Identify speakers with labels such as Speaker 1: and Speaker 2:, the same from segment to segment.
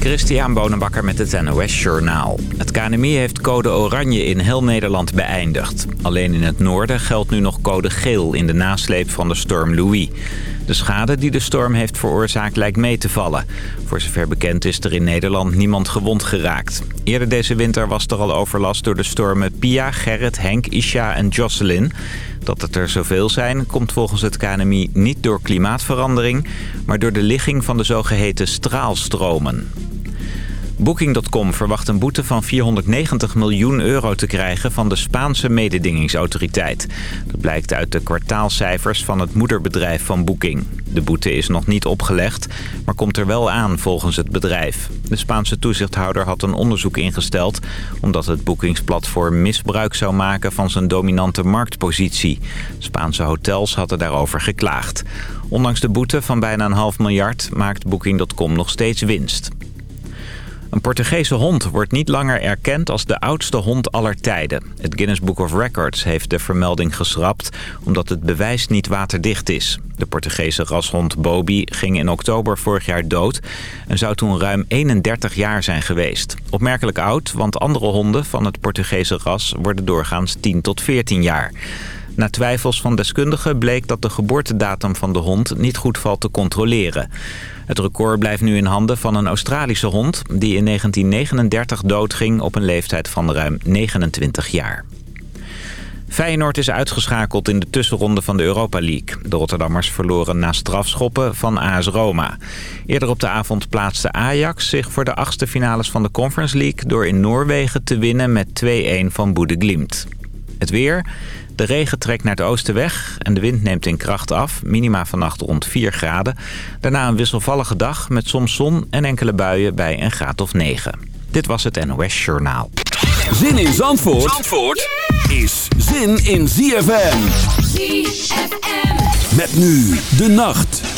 Speaker 1: Christian Bonenbakker met het NOS Journaal. Het KNMI heeft code oranje in heel Nederland beëindigd. Alleen in het noorden geldt nu nog code geel in de nasleep van de storm Louis. De schade die de storm heeft veroorzaakt lijkt mee te vallen. Voor zover bekend is er in Nederland niemand gewond geraakt. Eerder deze winter was er al overlast door de stormen Pia, Gerrit, Henk, Isha en Jocelyn. Dat het er zoveel zijn komt volgens het KNMI niet door klimaatverandering... maar door de ligging van de zogeheten straalstromen. Booking.com verwacht een boete van 490 miljoen euro te krijgen van de Spaanse mededingingsautoriteit. Dat blijkt uit de kwartaalcijfers van het moederbedrijf van Booking. De boete is nog niet opgelegd, maar komt er wel aan volgens het bedrijf. De Spaanse toezichthouder had een onderzoek ingesteld... omdat het boekingsplatform misbruik zou maken van zijn dominante marktpositie. Spaanse hotels hadden daarover geklaagd. Ondanks de boete van bijna een half miljard maakt Booking.com nog steeds winst. Een Portugese hond wordt niet langer erkend als de oudste hond aller tijden. Het Guinness Book of Records heeft de vermelding geschrapt... omdat het bewijs niet waterdicht is. De Portugese rashond Bobby ging in oktober vorig jaar dood... en zou toen ruim 31 jaar zijn geweest. Opmerkelijk oud, want andere honden van het Portugese ras... worden doorgaans 10 tot 14 jaar. Na twijfels van deskundigen bleek dat de geboortedatum van de hond niet goed valt te controleren. Het record blijft nu in handen van een Australische hond... die in 1939 doodging op een leeftijd van ruim 29 jaar. Feyenoord is uitgeschakeld in de tussenronde van de Europa League. De Rotterdammers verloren na strafschoppen van AS Roma. Eerder op de avond plaatste Ajax zich voor de achtste finales van de Conference League... door in Noorwegen te winnen met 2-1 van Boede Glimt. Het weer. De regen trekt naar het oosten weg en de wind neemt in kracht af. Minima vannacht rond 4 graden. Daarna een wisselvallige dag met soms zon en enkele buien bij een graad of 9. Dit was het NOS Journaal.
Speaker 2: Zin in Zandvoort, Zandvoort is zin in ZFM. ZFM. Met nu de nacht.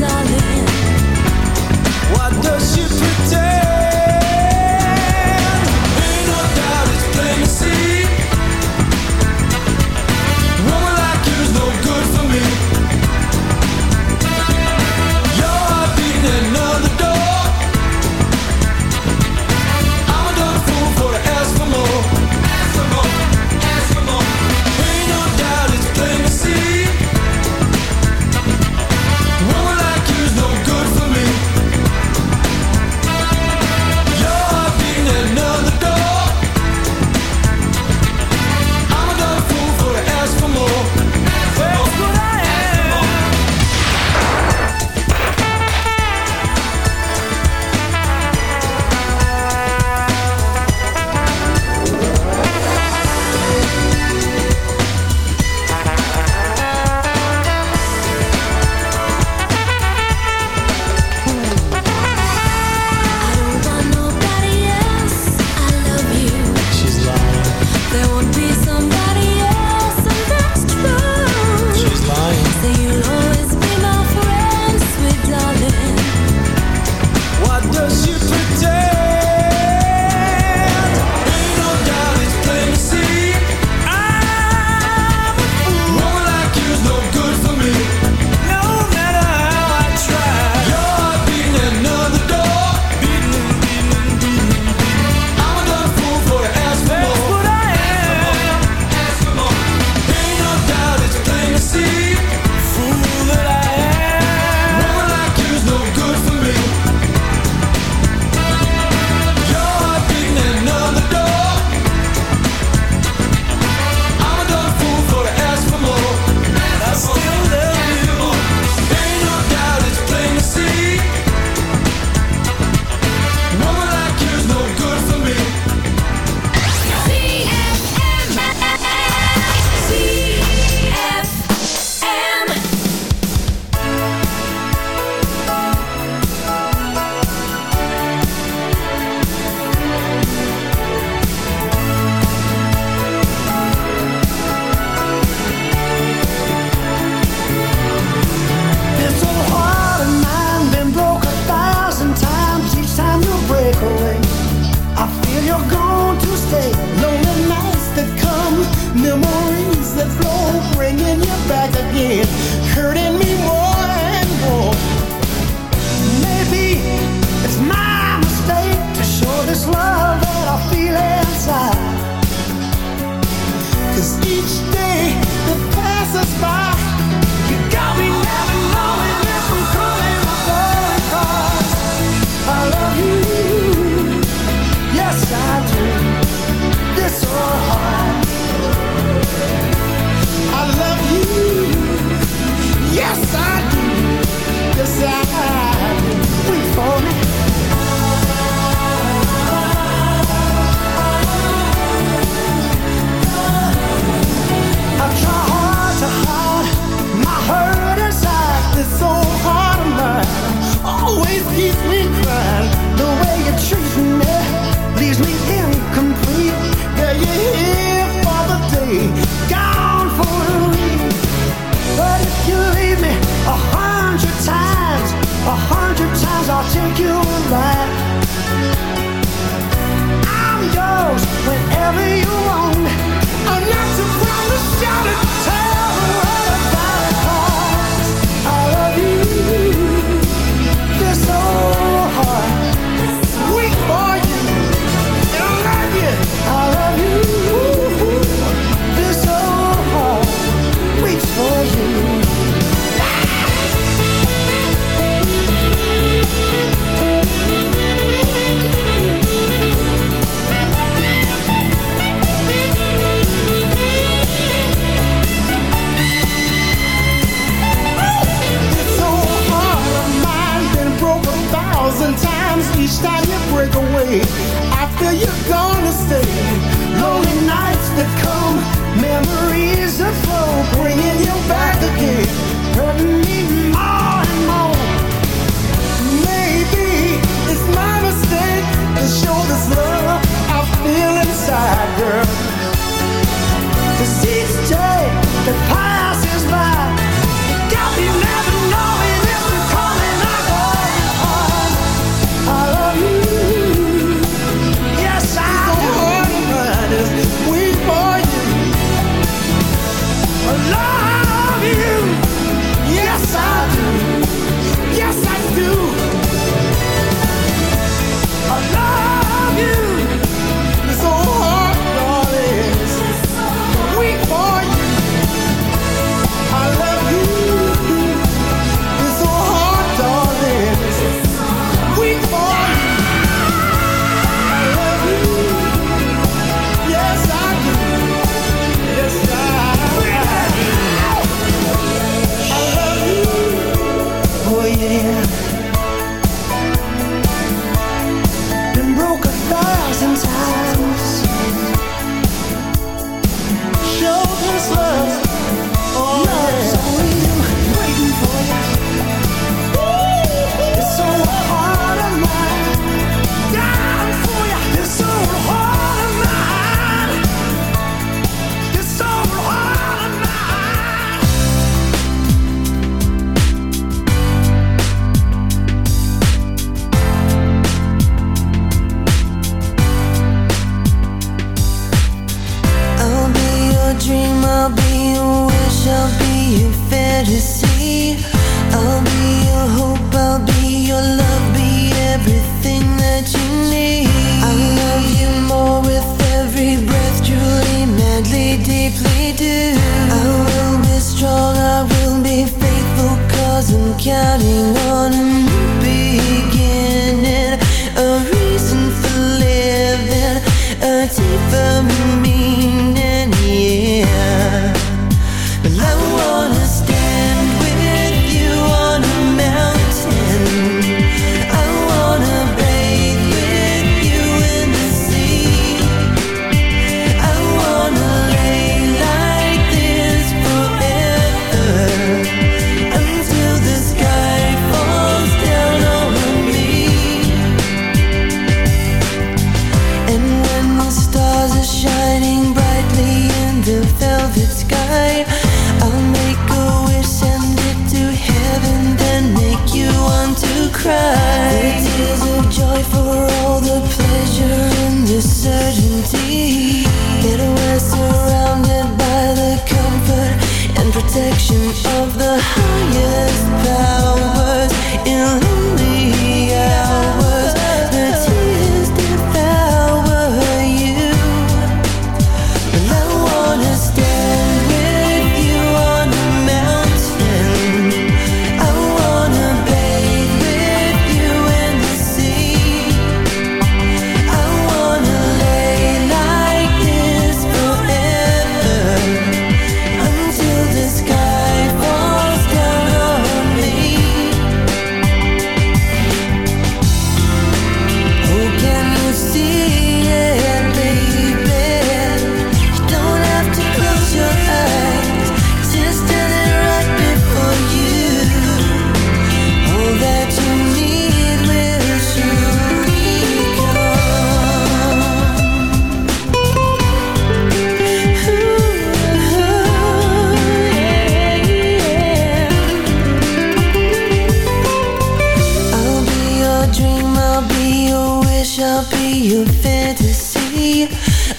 Speaker 3: darling.
Speaker 4: Does she pretend?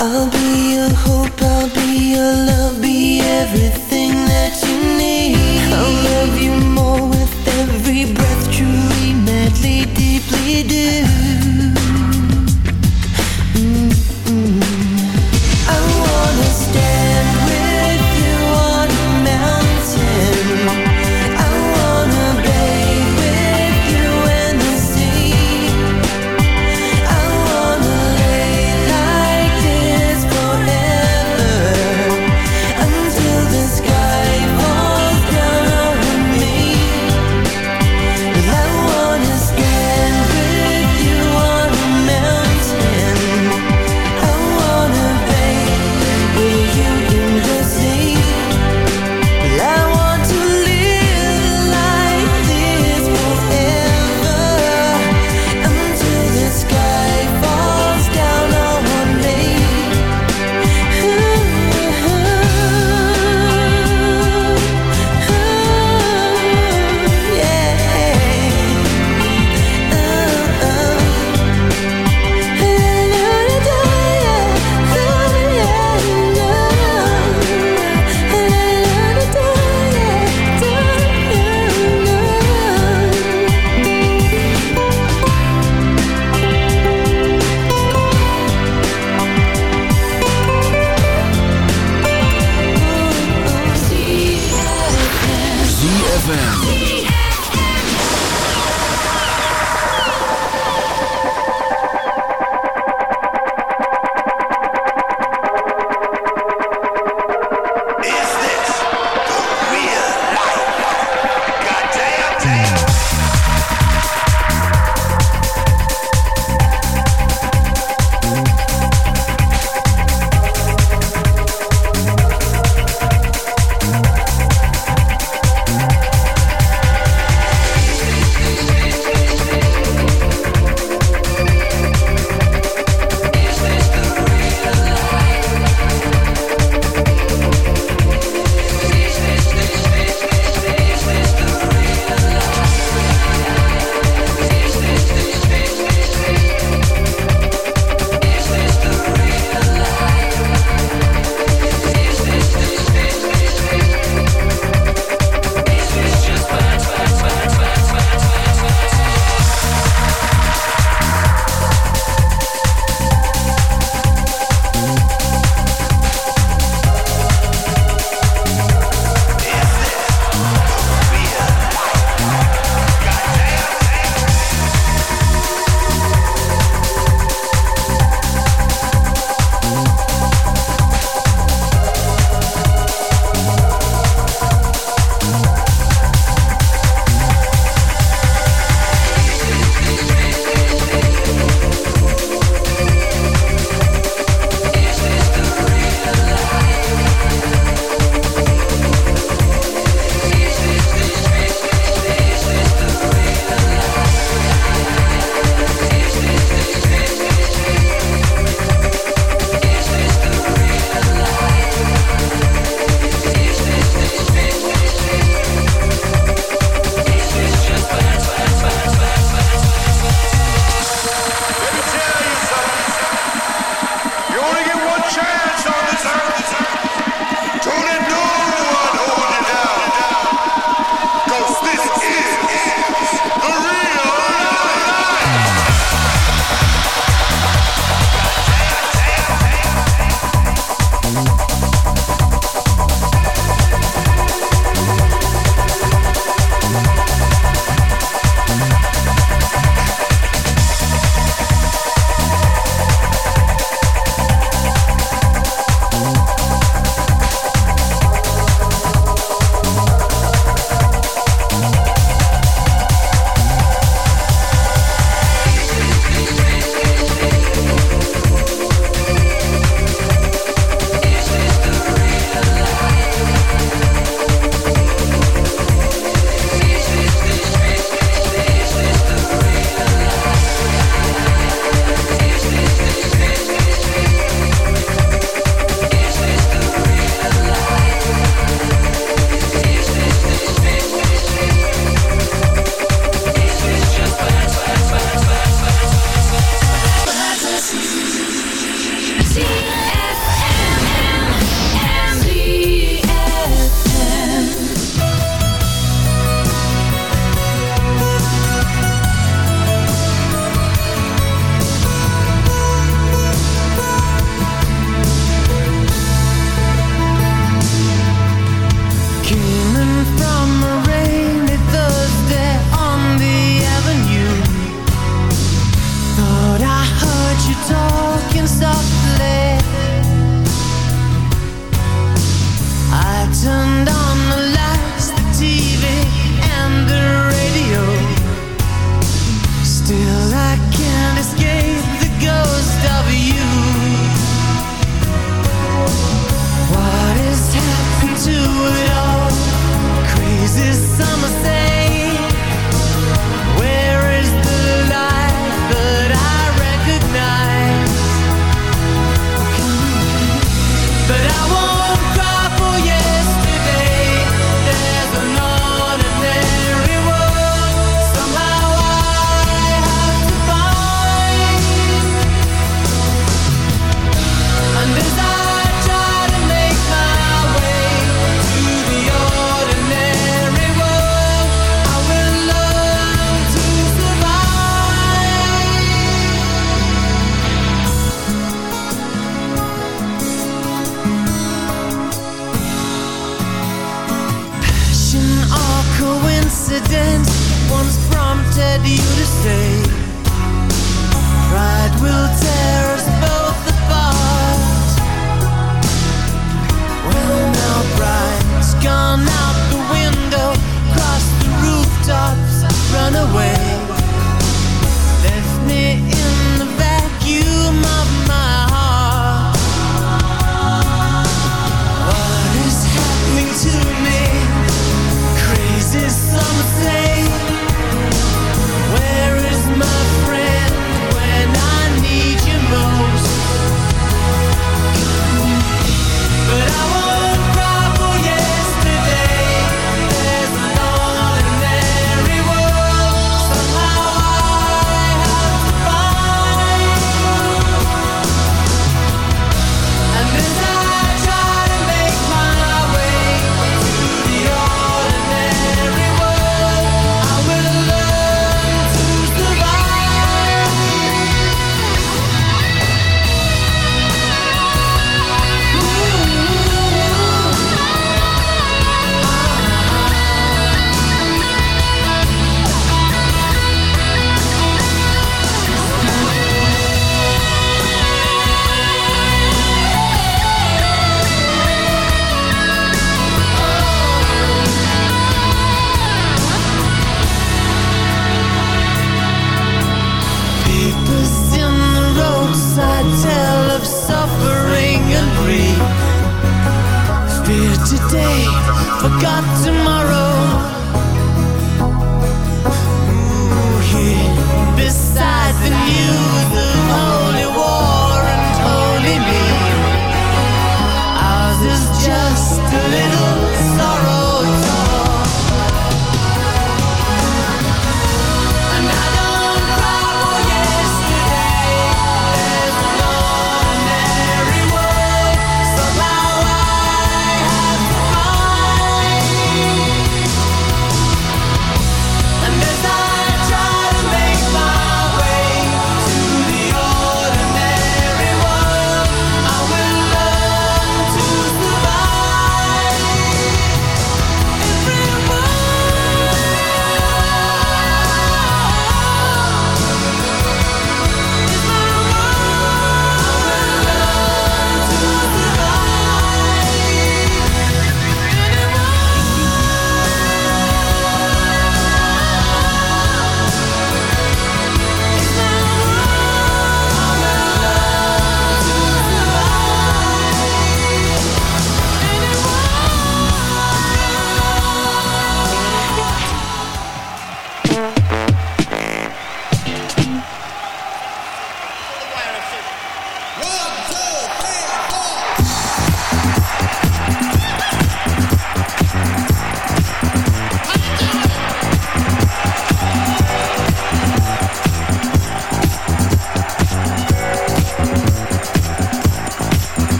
Speaker 2: I'll be your hope,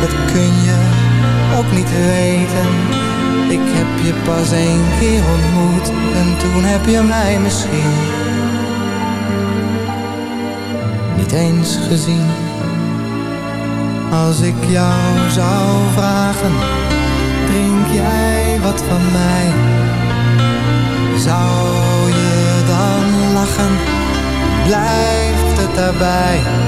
Speaker 5: Dat kun je ook niet weten. Ik heb je pas één keer ontmoet en toen heb je mij misschien niet eens gezien. Als ik jou zou vragen, drink jij wat van mij? Zou je dan lachen? Blijft het daarbij?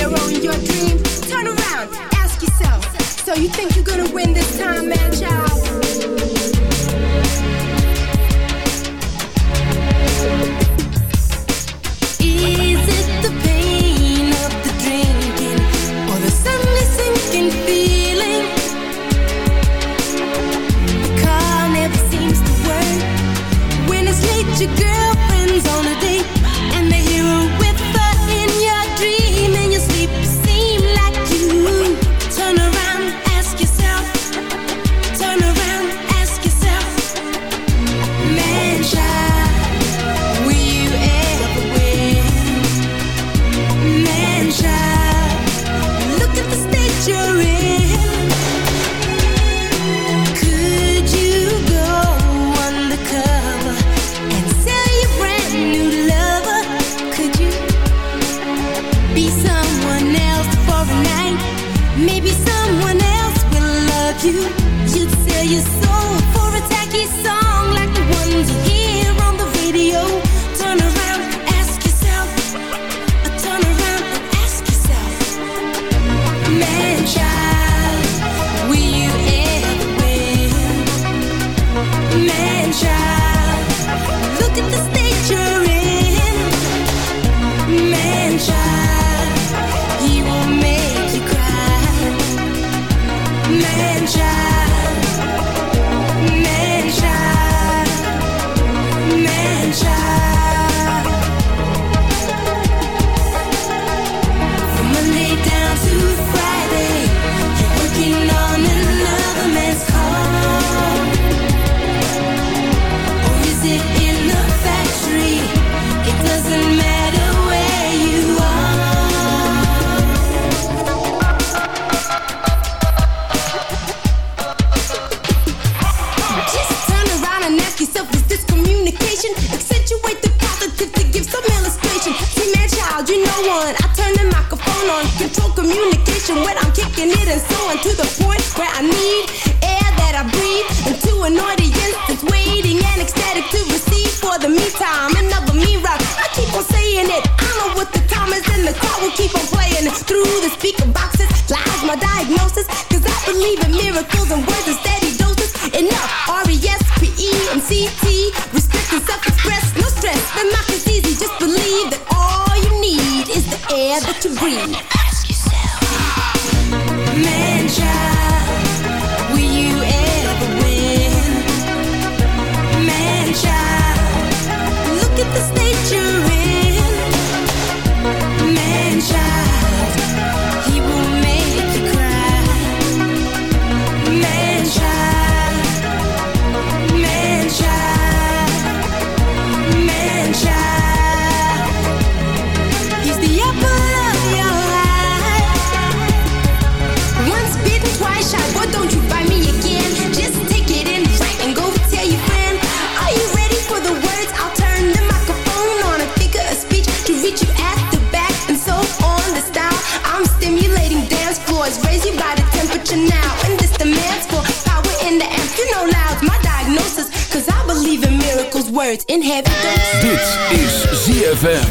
Speaker 6: hero in your dream? Turn around, ask yourself. So you think you're gonna win this time, man, child? attention now. And this demands for power in the amp. You know loud, my diagnosis. Cause I believe in miracles, words in heavy doses.
Speaker 2: Dit is ZFM.